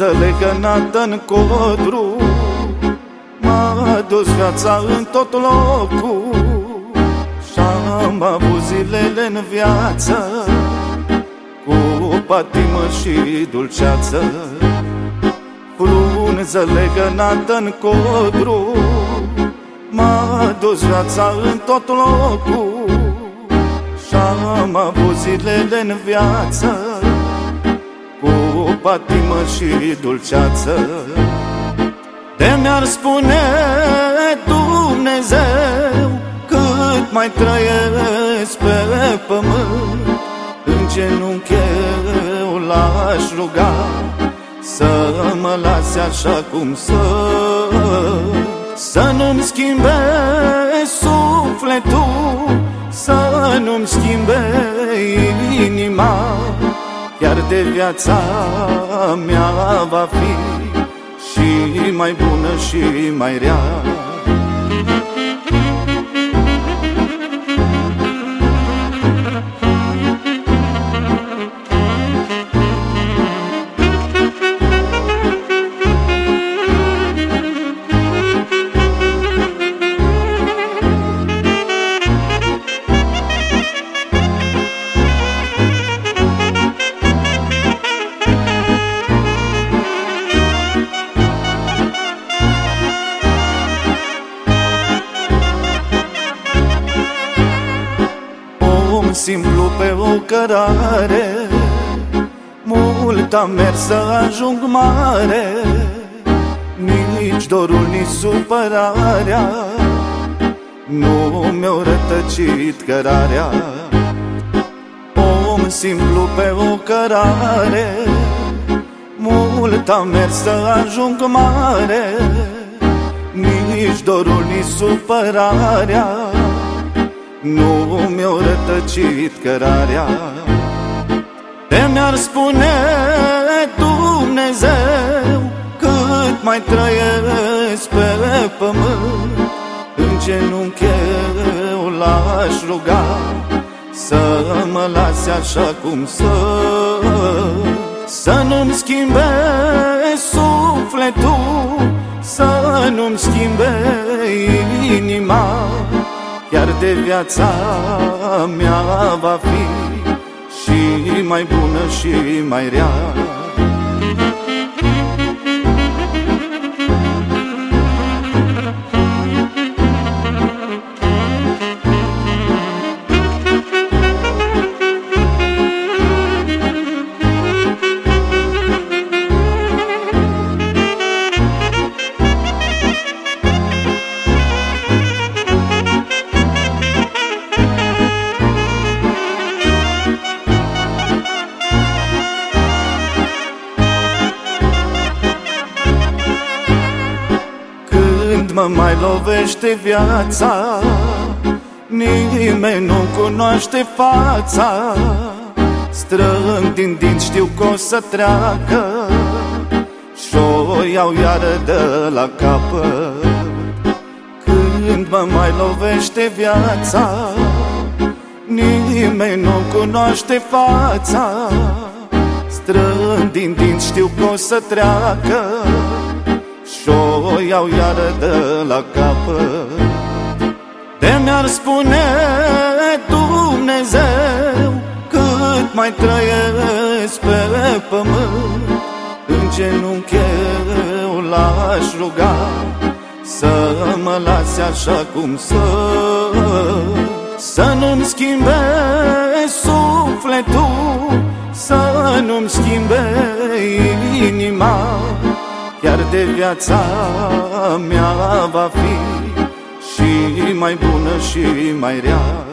frunză legănată în codru M-a dus viața în tot locul. Și-am avut zilele în viață. Cu patimă și dulceață. Frunză legănată în codru M-a dus viața în tot locul. Și-am avut zilele în viață patimă și dulceață. De mi-ar spune Dumnezeu Cât mai trăiesc pe pământ În genunchi eu l-aș ruga Să mă lase așa cum să Să nu-mi schimbe sufletul Să nu-mi schimbe inima Chiar de viața mea va fi Și mai bună și mai rea simplu pe o cărare. Mult am mers să ajung mare Nici dorul, nici supărarea. Nu mi-au rătăcit cărarea. Om simplu pe o cărare Mult am mers să ajung mare Nici dorul, nici supărarea nu mi-au rătăcit cărarea. De mi-ar spune Dumnezeu Cât mai trăiesc pe pământ. În genunchi eu l-aș ruga Să mă lase așa cum să Să nu-mi schimbe sufletul Să nu-mi schimbe inima Chiar de viața mea va fi Și mai bună și mai rea mă mai lovește viața. Nimeni nu cunoaște fața. Strâng din dinți știu că o să treacă. Și-o iau iară de la capăt. Când mă mai lovește viața Nimeni nu cunoaște fața. Strâng din dinți știu că o să treacă și-o iau iară de la capăt. De mi-ar spune Dumnezeu Cât mai trăiesc pe pământ. În genunchi eu l-aș ruga Să mă lase așa cum să Să nu-mi schimbe sufletul Să nu-mi schimbe inima Chiar de viața mea va fi Și mai bună și mai rea